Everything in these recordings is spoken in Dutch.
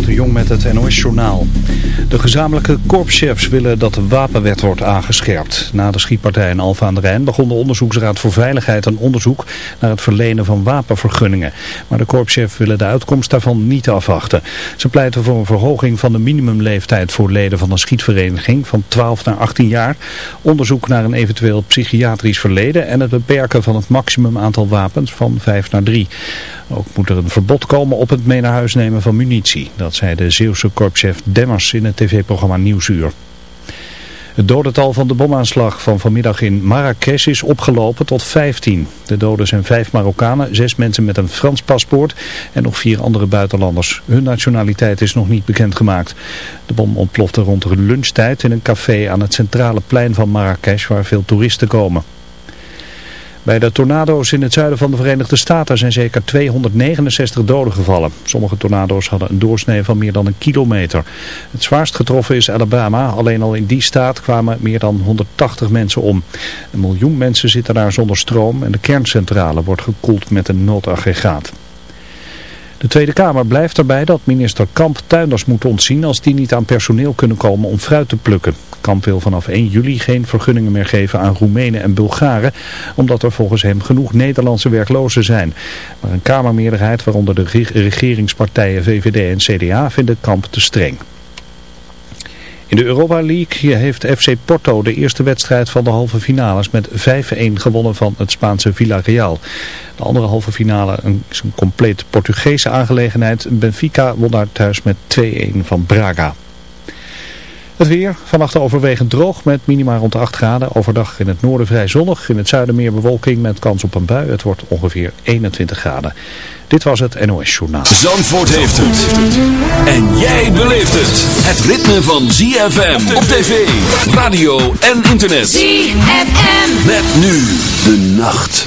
De Jong met het NOS-journaal. De gezamenlijke korpschefs willen dat de wapenwet wordt aangescherpt. Na de schietpartij in Alfa aan de Rijn begon de Onderzoeksraad voor Veiligheid een onderzoek naar het verlenen van wapenvergunningen. Maar de korpschefs willen de uitkomst daarvan niet afwachten. Ze pleiten voor een verhoging van de minimumleeftijd voor leden van een schietvereniging van 12 naar 18 jaar. Onderzoek naar een eventueel psychiatrisch verleden en het beperken van het maximum aantal wapens van 5 naar 3. Ook moet er een verbod komen op het mee naar huis nemen van munitie. Dat zei de Zeeuwse korpschef Demmers in het tv-programma Nieuwsuur. Het dodental van de bomaanslag van vanmiddag in Marrakesh is opgelopen tot 15. De doden zijn vijf Marokkanen, zes mensen met een Frans paspoort en nog vier andere buitenlanders. Hun nationaliteit is nog niet bekendgemaakt. De bom ontplofte rond lunchtijd in een café aan het centrale plein van Marrakesh waar veel toeristen komen. Bij de tornado's in het zuiden van de Verenigde Staten zijn zeker 269 doden gevallen. Sommige tornado's hadden een doorsnee van meer dan een kilometer. Het zwaarst getroffen is Alabama. Alleen al in die staat kwamen meer dan 180 mensen om. Een miljoen mensen zitten daar zonder stroom en de kerncentrale wordt gekoeld met een noodaggregaat. De Tweede Kamer blijft erbij dat minister Kamp tuinders moet ontzien als die niet aan personeel kunnen komen om fruit te plukken. Kamp wil vanaf 1 juli geen vergunningen meer geven aan Roemenen en Bulgaren, omdat er volgens hem genoeg Nederlandse werklozen zijn. Maar een Kamermeerderheid, waaronder de regeringspartijen VVD en CDA, vindt Kamp te streng. In de Europa League heeft FC Porto de eerste wedstrijd van de halve finales met 5-1 gewonnen van het Spaanse Villarreal. De andere halve finale is een compleet Portugese aangelegenheid. Benfica won daar thuis met 2-1 van Braga. Het weer, vannacht overwegend droog met minima rond de 8 graden. Overdag in het noorden vrij zonnig, in het zuiden meer bewolking met kans op een bui. Het wordt ongeveer 21 graden. Dit was het NOS Journaal. Zandvoort heeft het. En jij beleeft het. Het ritme van ZFM op tv, radio en internet. ZFM. Met nu de nacht.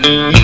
Mm-hmm.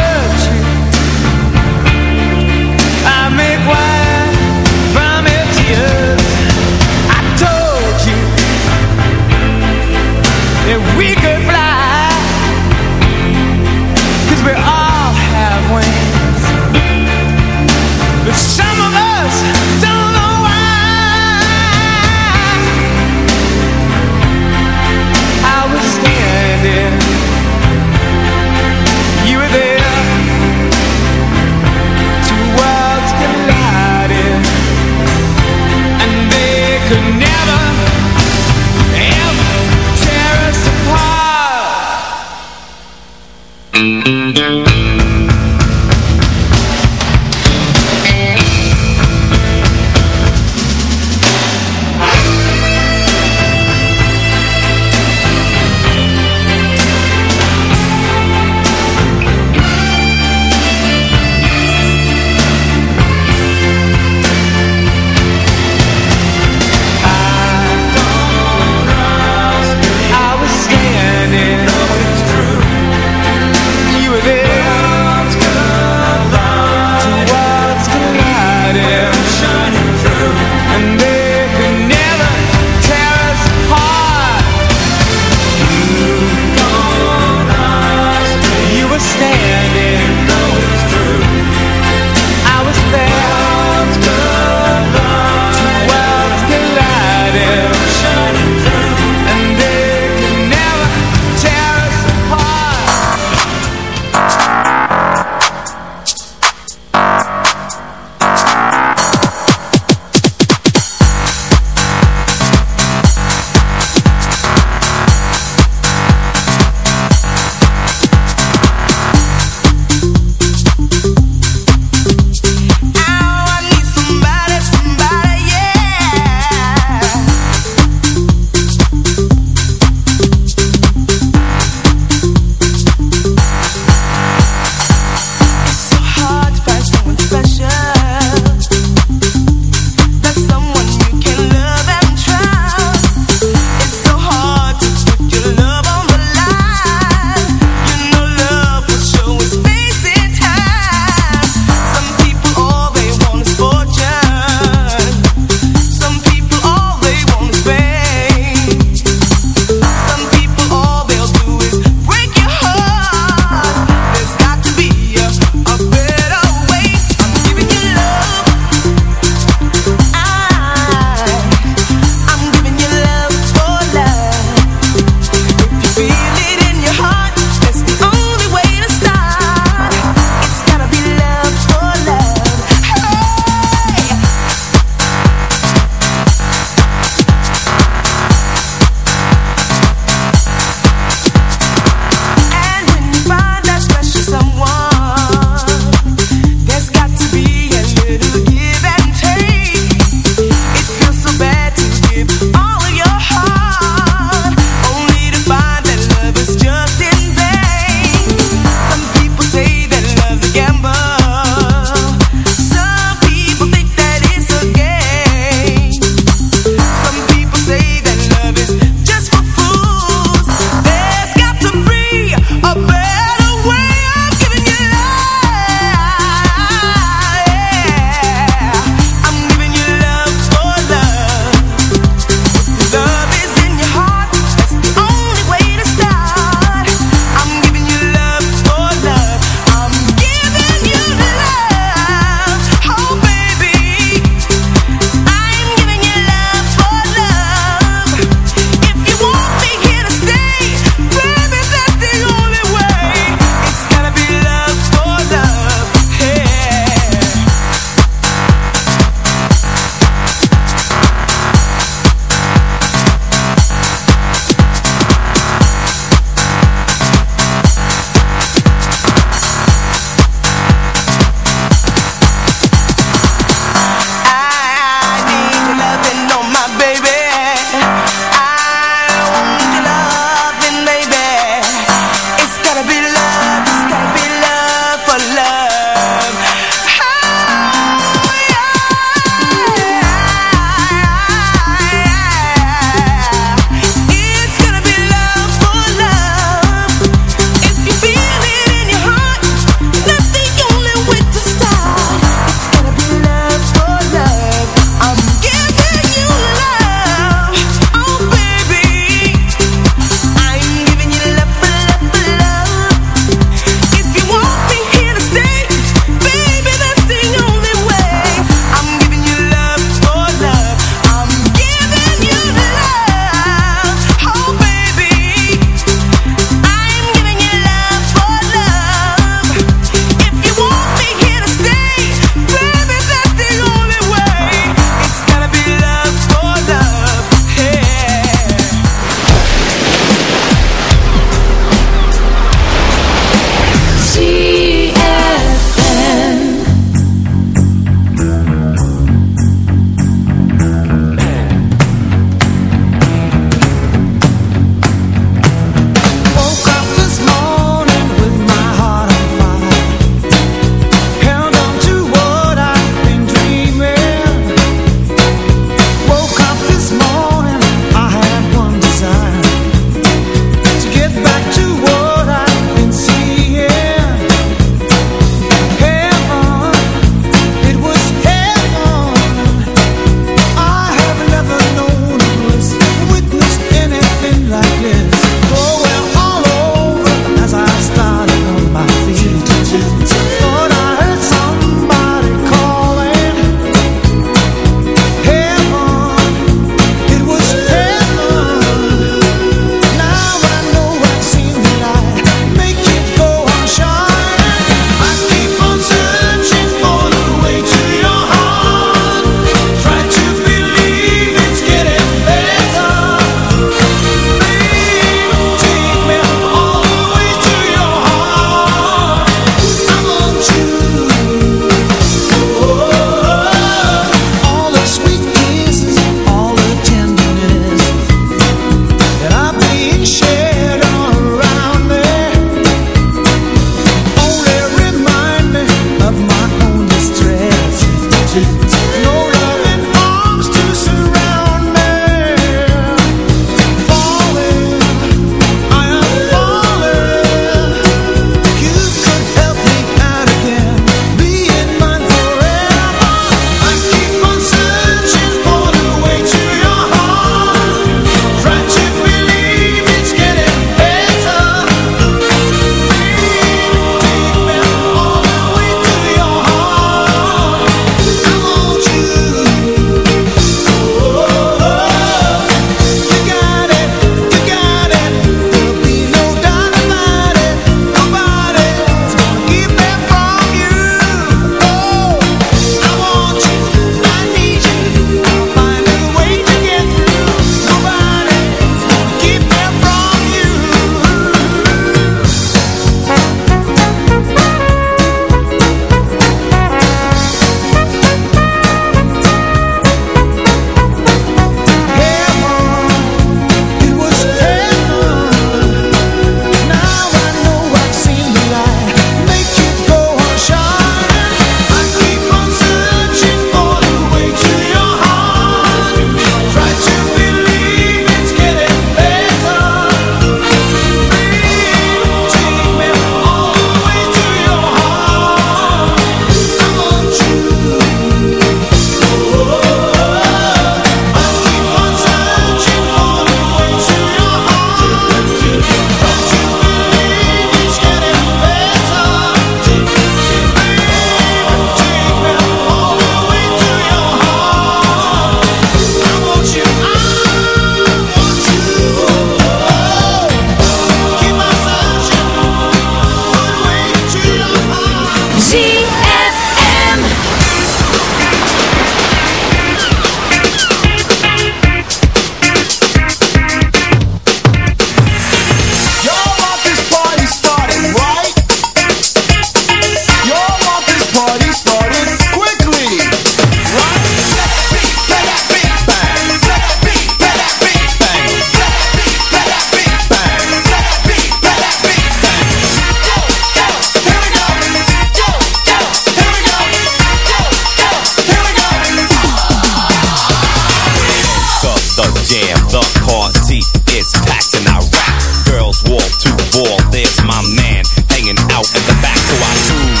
the jam. The party is packed and I rock. Girls wall to wall, there's my man hanging out at the back. So I choose,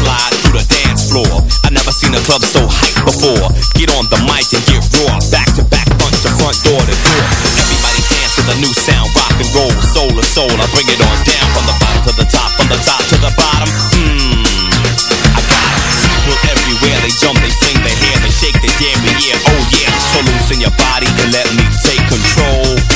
slide through the dance floor. I never seen a club so hype before. Get on the mic and get raw. Back to back, punch to front, door to door. Everybody dance to the new sound, rock and roll, soul to soul. I bring it on down from the bottom to the top, from the top to the bottom. Mmm, I got it. People everywhere, they jump, they sing, they hear pull loose in your body and let me take control.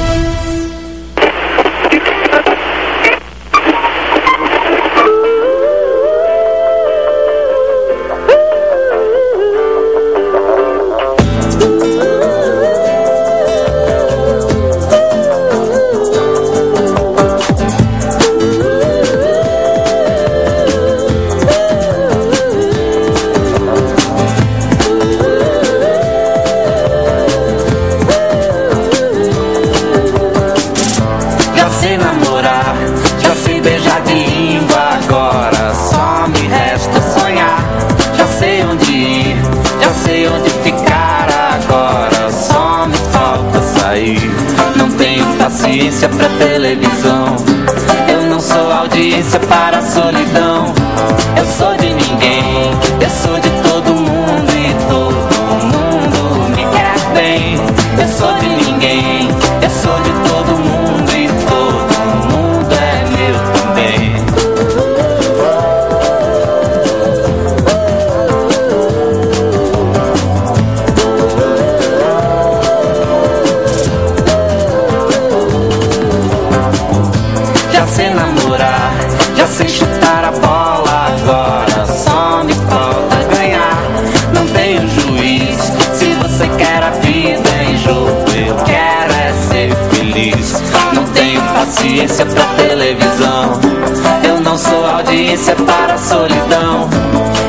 solidão.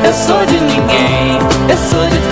Eu sou de ninguém, eu sou de